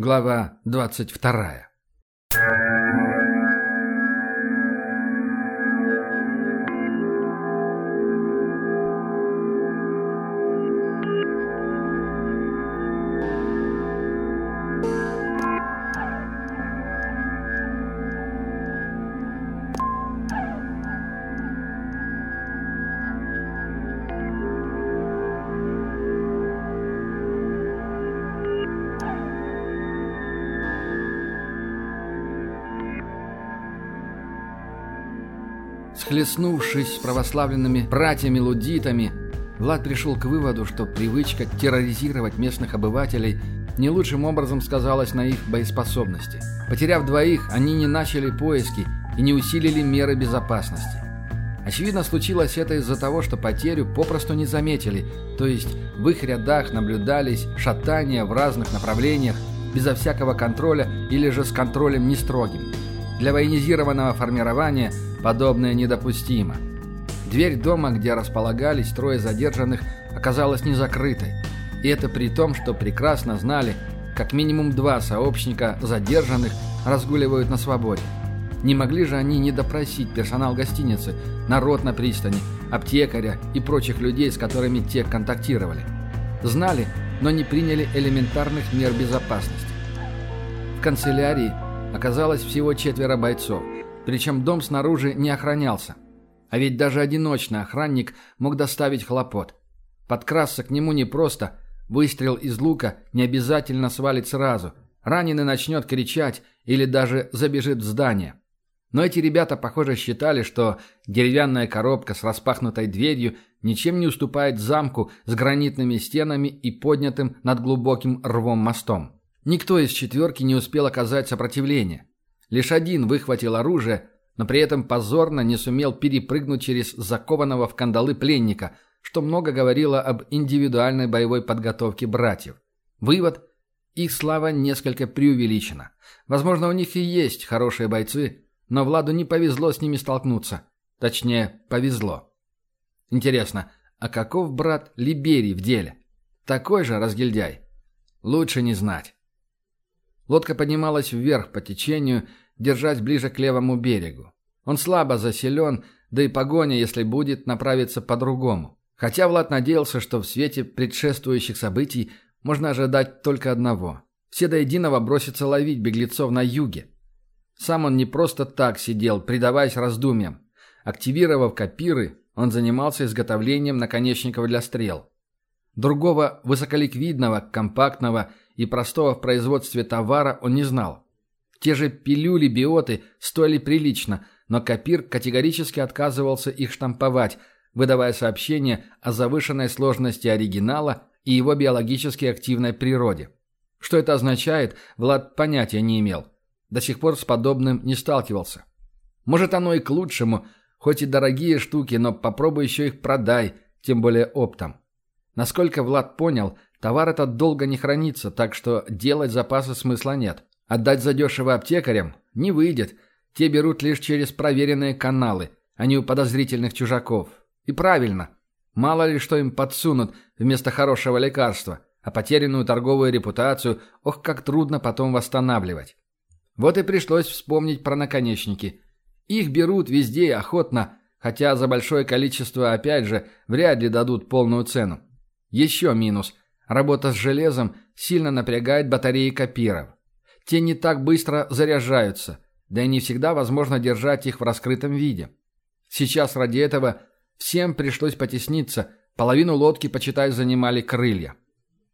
Глава 22. Схлестнувшись с православными братьями-лудитами, Влад пришел к выводу, что привычка терроризировать местных обывателей не лучшим образом сказалась на их боеспособности. Потеряв двоих, они не начали поиски и не усилили меры безопасности. Очевидно, случилось это из-за того, что потерю попросту не заметили, то есть в их рядах наблюдались шатания в разных направлениях, безо всякого контроля или же с контролем нестрогим. Для военизированного формирования подобное недопустимо. Дверь дома, где располагались трое задержанных, оказалась не закрытой. И это при том, что прекрасно знали, как минимум два сообщника задержанных разгуливают на свободе. Не могли же они не допросить персонал гостиницы, народ на пристани, аптекаря и прочих людей, с которыми те контактировали. Знали, но не приняли элементарных мер безопасности. В канцелярии оказалось всего четверо бойцов, причем дом снаружи не охранялся. А ведь даже одиночный охранник мог доставить хлопот. Подкрасться к нему непросто, выстрел из лука не обязательно свалит сразу. Раненый начнет кричать или даже забежит в здание. Но эти ребята, похоже, считали, что деревянная коробка с распахнутой дверью ничем не уступает замку с гранитными стенами и поднятым над глубоким рвом мостом. Никто из четверки не успел оказать сопротивление. Лишь один выхватил оружие, но при этом позорно не сумел перепрыгнуть через закованного в кандалы пленника, что много говорило об индивидуальной боевой подготовке братьев. Вывод – их слава несколько преувеличена. Возможно, у них и есть хорошие бойцы, но Владу не повезло с ними столкнуться. Точнее, повезло. Интересно, а каков брат Либерий в деле? Такой же разгильдяй? Лучше не знать. Лодка поднималась вверх по течению, держась ближе к левому берегу. Он слабо заселен, да и погоня, если будет, направится по-другому. Хотя Влад надеялся, что в свете предшествующих событий можно ожидать только одного. Все до единого бросятся ловить беглецов на юге. Сам он не просто так сидел, предаваясь раздумьям. Активировав копиры, он занимался изготовлением наконечников для стрел. Другого высоколиквидного, компактного и простого в производстве товара он не знал. Те же пилюли-биоты стоили прилично, но Копир категорически отказывался их штамповать, выдавая сообщение о завышенной сложности оригинала и его биологически активной природе. Что это означает, Влад понятия не имел. До сих пор с подобным не сталкивался. Может, оно и к лучшему, хоть и дорогие штуки, но попробуй еще их продай, тем более оптом. Насколько Влад понял, товар этот долго не хранится, так что делать запасы смысла нет. Отдать задешево аптекарям не выйдет. Те берут лишь через проверенные каналы, а не у подозрительных чужаков. И правильно. Мало ли что им подсунут вместо хорошего лекарства, а потерянную торговую репутацию, ох, как трудно потом восстанавливать. Вот и пришлось вспомнить про наконечники. Их берут везде и охотно, хотя за большое количество, опять же, вряд ли дадут полную цену. Еще минус. Работа с железом сильно напрягает батареи копиров. Те не так быстро заряжаются, да и не всегда возможно держать их в раскрытом виде. Сейчас ради этого всем пришлось потесниться, половину лодки, почитай, занимали крылья.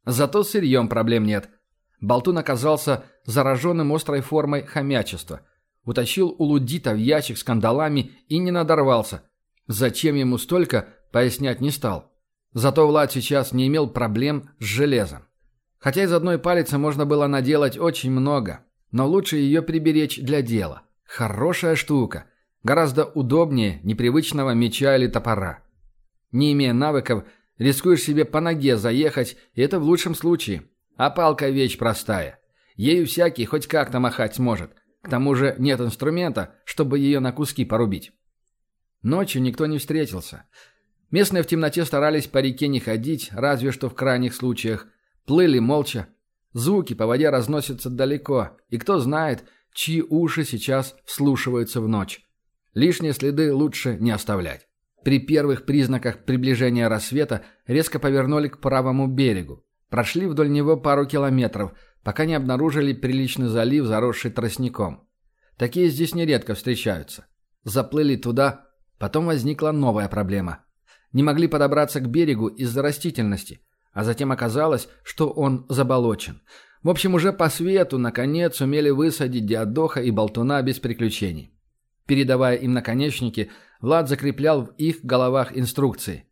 Зато с сырьем проблем нет – Болтун оказался зараженным острой формой хомячества. Утащил у Лудита в ящик с кандалами и не надорвался. Зачем ему столько, пояснять не стал. Зато Влад сейчас не имел проблем с железом. Хотя из одной палицы можно было наделать очень много, но лучше ее приберечь для дела. Хорошая штука. Гораздо удобнее непривычного меча или топора. Не имея навыков, рискуешь себе по ноге заехать, и это в лучшем случае – а палка вещь простая. Ею всякий хоть как-то махать сможет. К тому же нет инструмента, чтобы ее на куски порубить. Ночью никто не встретился. Местные в темноте старались по реке не ходить, разве что в крайних случаях. Плыли молча. Звуки по воде разносятся далеко, и кто знает, чьи уши сейчас вслушиваются в ночь. Лишние следы лучше не оставлять. При первых признаках приближения рассвета резко повернули к правому берегу. Прошли вдоль него пару километров, пока не обнаружили приличный залив, заросший тростником. Такие здесь нередко встречаются. Заплыли туда, потом возникла новая проблема. Не могли подобраться к берегу из-за растительности, а затем оказалось, что он заболочен. В общем, уже по свету, наконец, сумели высадить Диадоха и Болтуна без приключений. Передавая им наконечники, Влад закреплял в их головах инструкции.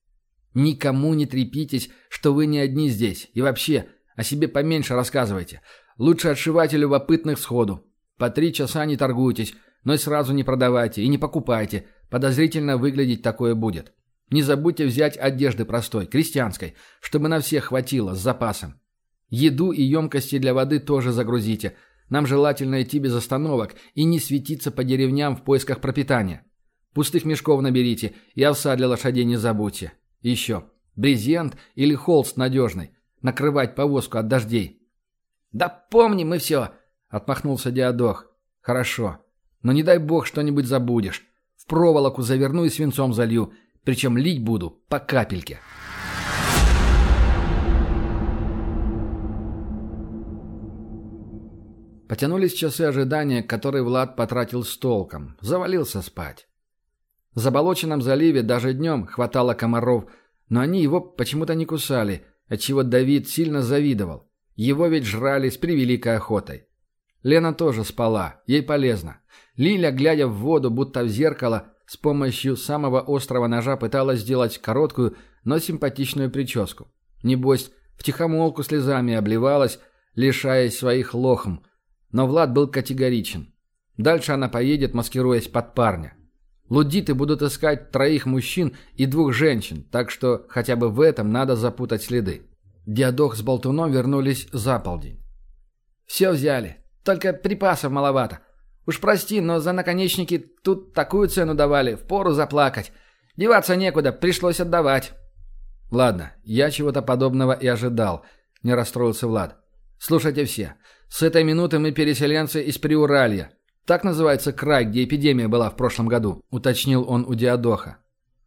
«Никому не трепитесь, что вы не одни здесь. И вообще, о себе поменьше рассказывайте. Лучше отшивайте любопытных сходу. По три часа не торгуйтесь, но сразу не продавайте и не покупайте. Подозрительно выглядеть такое будет. Не забудьте взять одежды простой, крестьянской, чтобы на всех хватило, с запасом. Еду и емкости для воды тоже загрузите. Нам желательно идти без остановок и не светиться по деревням в поисках пропитания. Пустых мешков наберите и овса для лошадей не забудьте. еще. Брезент или холст надежный. Накрывать повозку от дождей. «Да помним мы все!» — отмахнулся Диадох. «Хорошо. Но не дай бог что-нибудь забудешь. В проволоку заверну и свинцом залью. Причем лить буду по капельке». Потянулись часы ожидания, которые Влад потратил с толком. Завалился спать. В заболоченном заливе даже днем хватало комаров, но они его почему-то не кусали, отчего Давид сильно завидовал. Его ведь жрали с превеликой охотой. Лена тоже спала, ей полезно. Лиля, глядя в воду, будто в зеркало, с помощью самого острого ножа пыталась сделать короткую, но симпатичную прическу. Небось, втихомолку слезами обливалась, лишаясь своих лохм. Но Влад был категоричен. Дальше она поедет, маскируясь под парня. Лудиты будут искать троих мужчин и двух женщин, так что хотя бы в этом надо запутать следы. Диадох с Болтуном вернулись за полдень. «Все взяли. Только припасов маловато. Уж прости, но за наконечники тут такую цену давали, впору заплакать. Деваться некуда, пришлось отдавать». «Ладно, я чего-то подобного и ожидал», — не расстроился Влад. «Слушайте все. С этой минуты мы переселенцы из Приуралья. Так называется край, где эпидемия была в прошлом году», — уточнил он у Диадоха.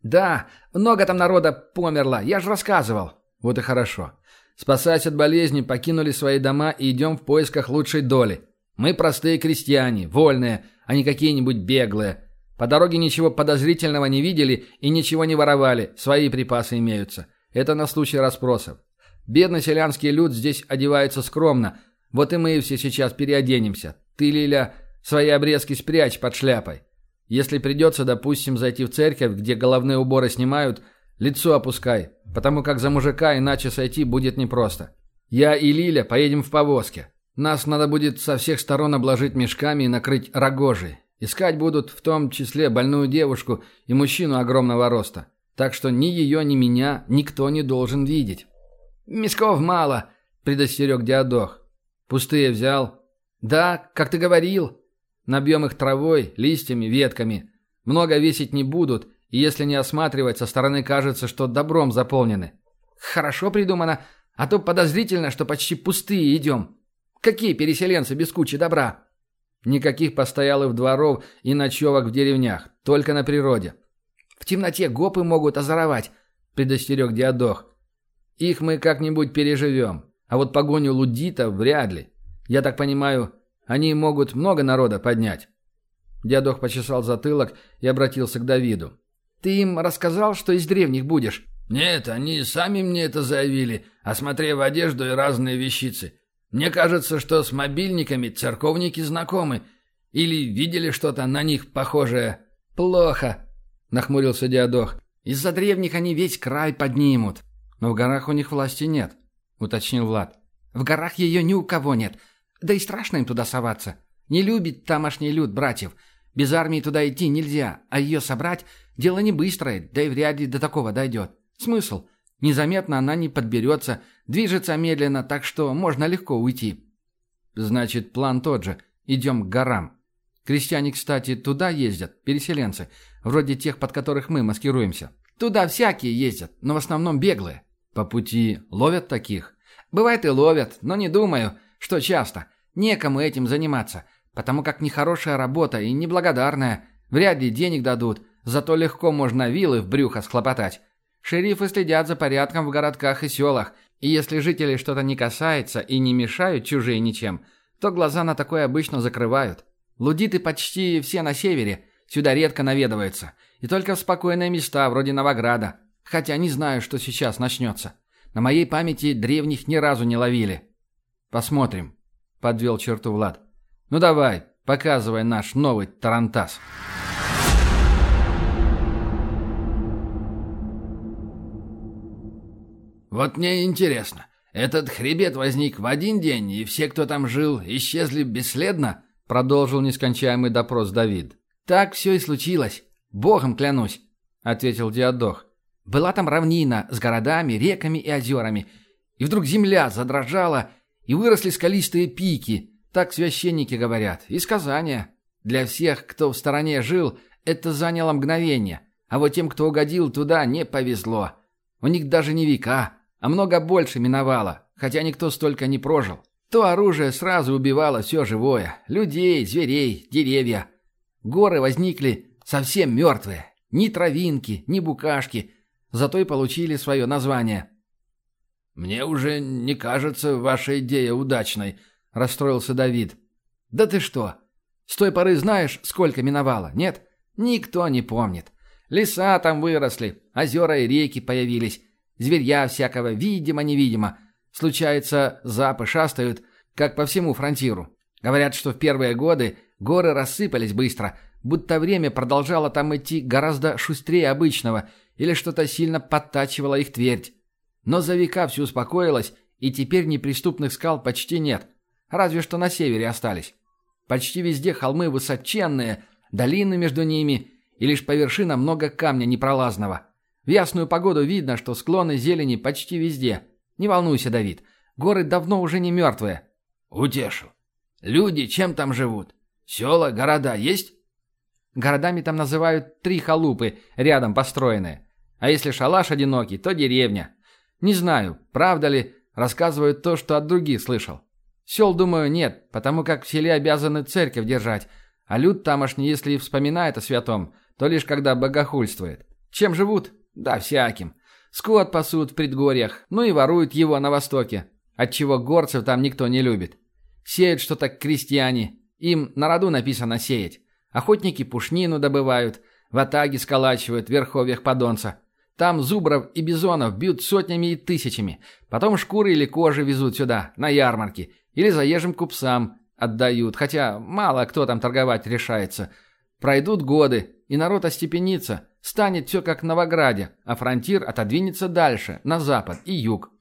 «Да, много там народа померло, я же рассказывал». «Вот и хорошо. Спасаясь от болезни, покинули свои дома и идем в поисках лучшей доли. Мы простые крестьяне, вольные, а не какие-нибудь беглые. По дороге ничего подозрительного не видели и ничего не воровали, свои припасы имеются. Это на случай расспросов. Бедный селянский люд здесь одевается скромно, вот и мы все сейчас переоденемся. Ты, Лиля, Свои обрезки спрячь под шляпой. Если придется, допустим, зайти в церковь, где головные уборы снимают, лицо опускай, потому как за мужика иначе сойти будет непросто. Я и Лиля поедем в повозке. Нас надо будет со всех сторон обложить мешками и накрыть рогожей. Искать будут в том числе больную девушку и мужчину огромного роста. Так что ни ее, ни меня никто не должен видеть. «Мешков мало», — предостерег Диадох. «Пустые взял?» «Да, как ты говорил», Набьем их травой, листьями, ветками. Много весить не будут, и если не осматривать, со стороны кажется, что добром заполнены. Хорошо придумано, а то подозрительно, что почти пустые идем. Какие переселенцы без кучи добра? Никаких постоялых дворов и ночевок в деревнях, только на природе. В темноте гопы могут озоровать, предостерег Диадох. Их мы как-нибудь переживем, а вот погоню лудита вряд ли. Я так понимаю, они могут много народа поднять». Дядох почесал затылок и обратился к Давиду. «Ты им рассказал, что из древних будешь?» «Нет, они сами мне это заявили, осмотрев одежду и разные вещицы. Мне кажется, что с мобильниками церковники знакомы. Или видели что-то на них похожее». «Плохо», — нахмурился Диадох. «Из-за древних они весь край поднимут». «Но в горах у них власти нет», — уточнил Влад. «В горах ее ни у кого нет. Да и страшно им туда соваться. Не любит тамошний люд братьев. Без армии туда идти нельзя, а ее собрать – дело не быстрое, да и вряд ли до такого дойдет. Смысл? Незаметно она не подберется, движется медленно, так что можно легко уйти. Значит, план тот же. Идем к горам. Крестьяне, кстати, туда ездят, переселенцы, вроде тех, под которых мы маскируемся. Туда всякие ездят, но в основном беглые. По пути ловят таких? Бывает и ловят, но не думаю – Что часто. Некому этим заниматься, потому как нехорошая работа и неблагодарная. Вряд ли денег дадут, зато легко можно вилы в брюхо схлопотать. Шерифы следят за порядком в городках и селах, и если жителей что-то не касается и не мешают чужие ничем, то глаза на такое обычно закрывают. Лудиты почти все на севере, сюда редко наведываются, и только в спокойные места, вроде Новограда, хотя не знаю, что сейчас начнется. На моей памяти древних ни разу не ловили. Посмотрим, подвел черту Влад. Ну давай, показывай наш новый тарантас. Вот мне интересно, этот хребет возник в один день, и все, кто там жил, исчезли бесследно? Продолжил нескончаемый допрос Давид. Так все и случилось. Богом клянусь, ответил Диадох. Была там равнина с городами, реками и озерами. И вдруг земля задрожала, и выросли скалистые пики. Так священники говорят. И сказания. Для всех, кто в стороне жил, это заняло мгновение. А вот тем, кто угодил туда, не повезло. У них даже не века, а много больше миновало, хотя никто столько не прожил. То оружие сразу убивало все живое. Людей, зверей, деревья. Горы возникли совсем мертвые. Ни травинки, ни букашки, зато и получили свое название. «Мне уже не кажется ваша идея удачной», — расстроился Давид. «Да ты что? С той поры знаешь, сколько миновало, нет? Никто не помнит. Леса там выросли, озера и реки появились, зверья всякого, видимо-невидимо. Случается, запы шастают, как по всему фронтиру. Говорят, что в первые годы горы рассыпались быстро, будто время продолжало там идти гораздо шустрее обычного — или что-то сильно подтачивало их твердь. Но за века все успокоилось, и теперь неприступных скал почти нет, разве что на севере остались. Почти везде холмы высоченные, долины между ними, и лишь по вершинам много камня непролазного. В ясную погоду видно, что склоны зелени почти везде. Не волнуйся, Давид, горы давно уже не мертвые. Утешил. Люди чем там живут? Села, города есть? Городами там называют три халупы, рядом построенные. А если шалаш одинокий, то деревня. Не знаю, правда ли, рассказывают то, что от других слышал. Сел, думаю, нет, потому как в селе обязаны церковь держать, а люд тамошний, если и вспоминает о святом, то лишь когда богохульствует. Чем живут? Да, всяким. Скот пасут в предгорьях, ну и воруют его на востоке, отчего горцев там никто не любит. Сеют что-то крестьяне, им на роду написано сеять. Охотники пушнину добывают, в атаге сколачивают в верховьях подонца. Там зубров и бизонов бьют сотнями и тысячами. Потом шкуры или кожи везут сюда, на ярмарки. Или заезжим купцам отдают, хотя мало кто там торговать решается. Пройдут годы, и народ остепенится. Станет все как в Новограде, а фронтир отодвинется дальше, на запад и юг.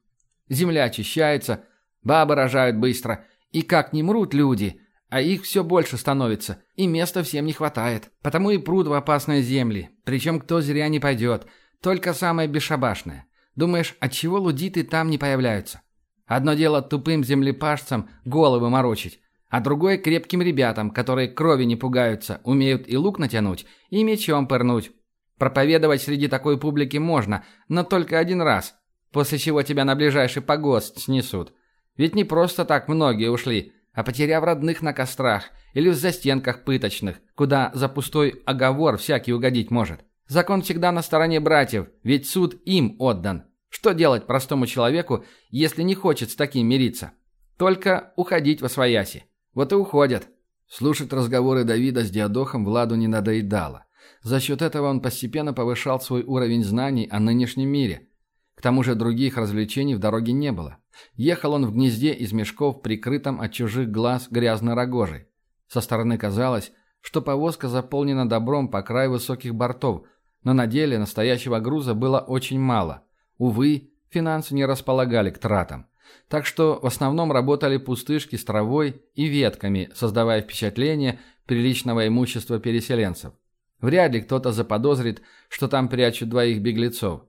Земля очищается, бабы рожают быстро. И как не мрут люди, а их все больше становится, и места всем не хватает. Потому и пруд в опасные земли, причем кто зря не пойдет – только самое бесшабашное. Думаешь, отчего лудиты там не появляются? Одно дело тупым землепашцам головы морочить, а другое крепким ребятам, которые крови не пугаются, умеют и лук натянуть, и мечом пырнуть. Проповедовать среди такой публики можно, но только один раз, после чего тебя на ближайший погост снесут. Ведь не просто так многие ушли, а потеряв родных на кострах или в застенках пыточных, куда за пустой оговор всякий угодить может. Закон всегда на стороне братьев, ведь суд им отдан. Что делать простому человеку, если не хочет с таким мириться? Только уходить во свояси. Вот и уходят. Слушать разговоры Давида с Диадохом Владу не надоедало. За счет этого он постепенно повышал свой уровень знаний о нынешнем мире. К тому же других развлечений в дороге не было. Ехал он в гнезде из мешков, прикрытом от чужих глаз грязной рогожей. Со стороны казалось, что повозка заполнена добром по краю высоких бортов, но на деле настоящего груза было очень мало. Увы, финансы не располагали к тратам. Так что в основном работали пустышки с травой и ветками, создавая впечатление приличного имущества переселенцев. Вряд ли кто-то заподозрит, что там прячут двоих беглецов.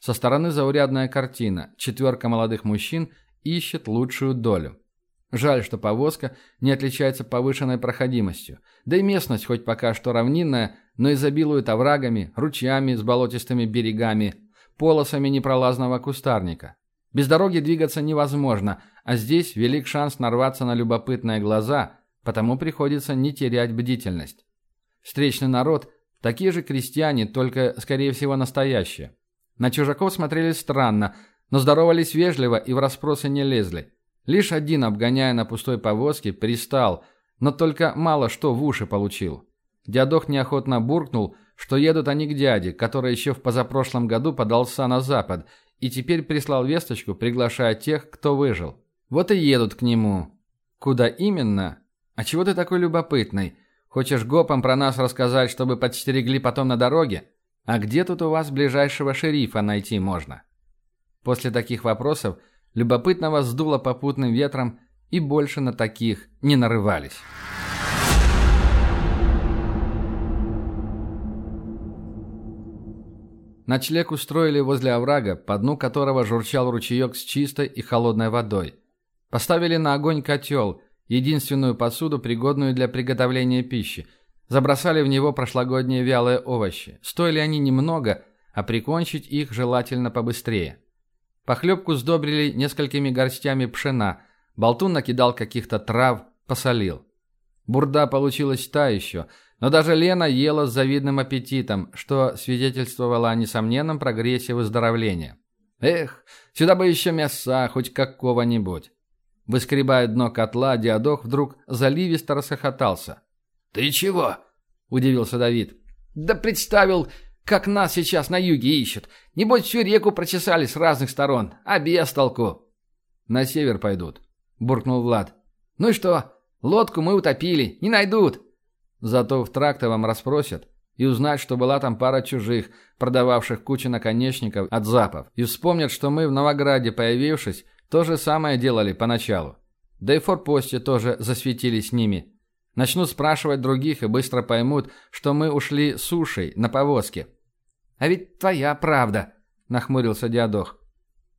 Со стороны заурядная картина. Четверка молодых мужчин ищет лучшую долю. Жаль, что повозка не отличается повышенной проходимостью. Да и местность хоть пока что равнинная, но изобилует оврагами, ручьями с болотистыми берегами, полосами непролазного кустарника. Без дороги двигаться невозможно, а здесь велик шанс нарваться на любопытные глаза, потому приходится не терять бдительность. Встречный народ – такие же крестьяне, только, скорее всего, настоящие. На чужаков смотрели странно, но здоровались вежливо и в расспросы не лезли. Лишь один, обгоняя на пустой повозке, пристал, но только мало что в уши получил. Дядох неохотно буркнул, что едут они к дяде, который еще в позапрошлом году подался на запад, и теперь прислал весточку, приглашая тех, кто выжил. Вот и едут к нему. Куда именно? А чего ты такой любопытный? Хочешь гопом про нас рассказать, чтобы подстерегли потом на дороге? А где тут у вас ближайшего шерифа найти можно? После таких вопросов любопытного сдуло попутным ветром, и больше на таких не нарывались. Ночлег устроили возле оврага, по дну которого журчал ручеек с чистой и холодной водой. Поставили на огонь котел, единственную посуду, пригодную для приготовления пищи. Забросали в него прошлогодние вялые овощи. Стоили они немного, а прикончить их желательно побыстрее. Похлебку сдобрили несколькими горстями пшена. Болтун накидал каких-то трав, посолил. Бурда получилась та еще – но даже Лена ела с завидным аппетитом, что свидетельствовало о несомненном прогрессе выздоровления. Эх, сюда бы еще мяса, хоть какого-нибудь. Выскребая дно котла, Диадох вдруг заливисто расхохотался. «Ты чего?» – удивился Давид. «Да представил, как нас сейчас на юге ищут. Небось, всю реку прочесали с разных сторон, а без толку». «На север пойдут», – буркнул Влад. «Ну и что? Лодку мы утопили, не найдут». Зато в трактовом расспросят и узнать, что была там пара чужих, продававших кучу наконечников от запов, и вспомнят, что мы в Новограде, появившись, то же самое делали поначалу. Да и в тоже засветились с ними. Начнут спрашивать других и быстро поймут, что мы ушли сушей на повозке. «А ведь твоя правда», — нахмурился Диадох.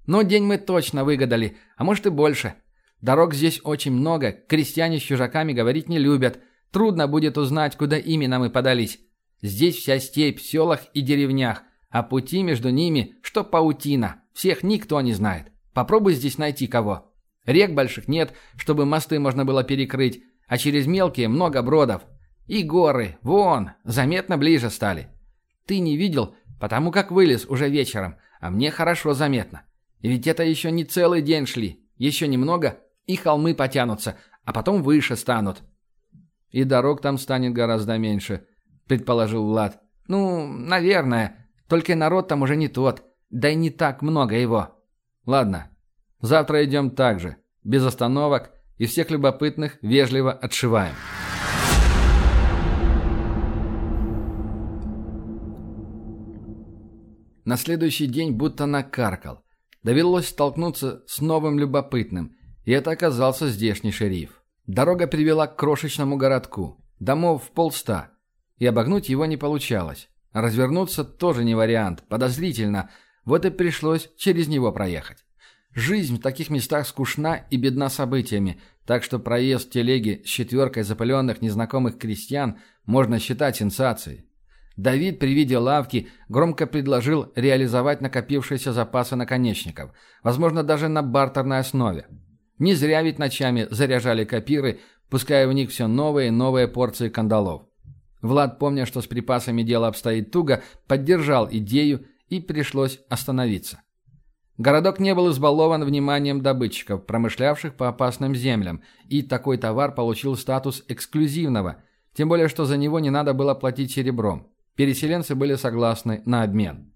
«Ну, день мы точно выгадали, а может и больше. Дорог здесь очень много, крестьяне с чужаками говорить не любят, Трудно будет узнать, куда именно мы подались. Здесь вся степь в селах и деревнях, а пути между ними, что паутина. Всех никто не знает. Попробуй здесь найти кого. Рек больших нет, чтобы мосты можно было перекрыть, а через мелкие много бродов. И горы, вон, заметно ближе стали. Ты не видел, потому как вылез уже вечером, а мне хорошо заметно. И ведь это еще не целый день шли. Еще немного, и холмы потянутся, а потом выше станут. И дорог там станет гораздо меньше, предположил Влад. Ну, наверное. Только народ там уже не тот. Да и не так много его. Ладно. Завтра идем так же. Без остановок. И всех любопытных вежливо отшиваем. На следующий день будто накаркал. Довелось столкнуться с новым любопытным. И это оказался здешний шериф. Дорога привела к крошечному городку. Домов в полста. И обогнуть его не получалось. Развернуться тоже не вариант. Подозрительно. Вот и пришлось через него проехать. Жизнь в таких местах скучна и бедна событиями, так что проезд телеги с четверкой запыленных незнакомых крестьян можно считать сенсацией. Давид при виде лавки громко предложил реализовать накопившиеся запасы наконечников, возможно, даже на бартерной основе. Не зря ведь ночами заряжали копиры, пуская в них все новые и новые порции кандалов. Влад, помня, что с припасами дело обстоит туго, поддержал идею и пришлось остановиться. Городок не был избалован вниманием добытчиков, промышлявших по опасным землям, и такой товар получил статус эксклюзивного, тем более что за него не надо было платить серебром. Переселенцы были согласны на обмен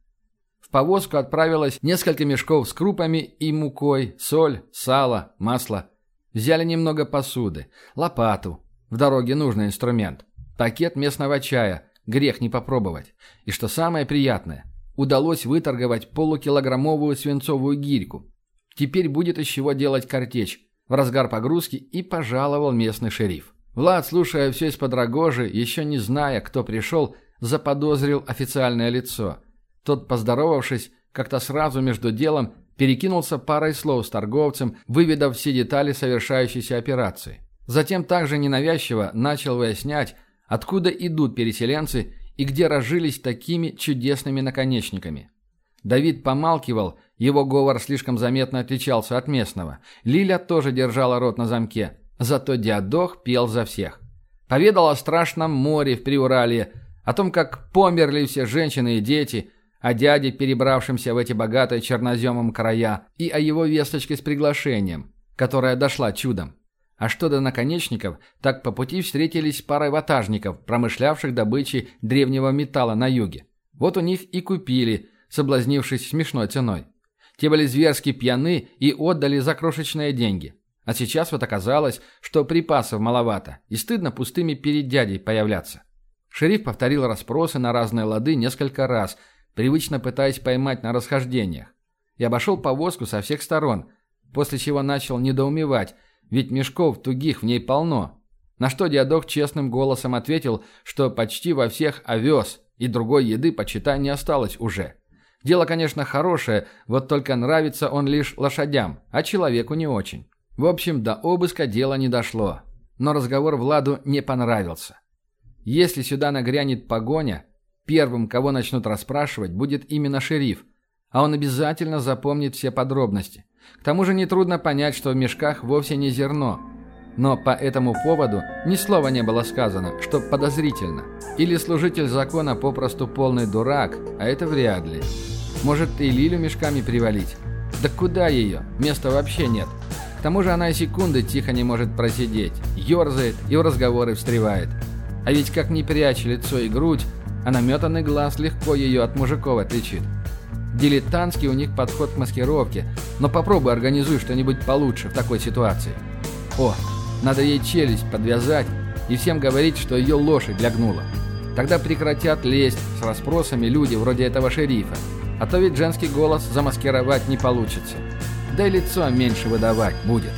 повозку отправилось несколько мешков с крупами и мукой, соль, сало, масло. Взяли немного посуды, лопату, в дороге нужный инструмент, пакет местного чая, грех не попробовать. И что самое приятное, удалось выторговать полукилограммовую свинцовую гирьку. Теперь будет из чего делать картечь. В разгар погрузки и пожаловал местный шериф. Влад, слушая все из-под рогожи, еще не зная, кто пришел, заподозрил официальное лицо – тот, поздоровавшись, как-то сразу между делом перекинулся парой слов с торговцем, выведав все детали совершающейся операции. Затем также ненавязчиво начал выяснять, откуда идут переселенцы и где разжились такими чудесными наконечниками. Давид помалкивал, его говор слишком заметно отличался от местного. Лиля тоже держала рот на замке, зато Диадох пел за всех. Поведал о страшном море в Приуралье, о том, как померли все женщины и дети, о дяде, перебравшемся в эти богатые черноземом края, и о его весточке с приглашением, которая дошла чудом. А что до наконечников, так по пути встретились парой ватажников, промышлявших добычей древнего металла на юге. Вот у них и купили, соблазнившись смешной ценой. Те были зверски пьяны и отдали за крошечные деньги. А сейчас вот оказалось, что припасов маловато, и стыдно пустыми перед дядей появляться. Шериф повторил расспросы на разные лады несколько раз, привычно пытаясь поймать на расхождениях. И обошел повозку со всех сторон, после чего начал недоумевать, ведь мешков тугих в ней полно. На что диадок честным голосом ответил, что почти во всех овес, и другой еды, почитай, не осталось уже. Дело, конечно, хорошее, вот только нравится он лишь лошадям, а человеку не очень. В общем, до обыска дело не дошло. Но разговор Владу не понравился. Если сюда нагрянет погоня, первым, кого начнут расспрашивать, будет именно шериф, а он обязательно запомнит все подробности. К тому же нетрудно понять, что в мешках вовсе не зерно. Но по этому поводу ни слова не было сказано, что подозрительно. Или служитель закона попросту полный дурак, а это вряд ли. Может и Лилю мешками привалить? Да куда ее? Места вообще нет. К тому же она и секунды тихо не может просидеть. Ёрзает и в разговоры встревает. А ведь как не прячь лицо и грудь, а наметанный глаз легко ее от мужиков отличит. Дилетантский у них подход к маскировке, но попробуй организуй что-нибудь получше в такой ситуации. О, надо ей челюсть подвязать и всем говорить, что ее лошадь лягнула. Тогда прекратят лезть с расспросами люди вроде этого шерифа. А то ведь женский голос замаскировать не получится. Да и лицо меньше выдавать будет.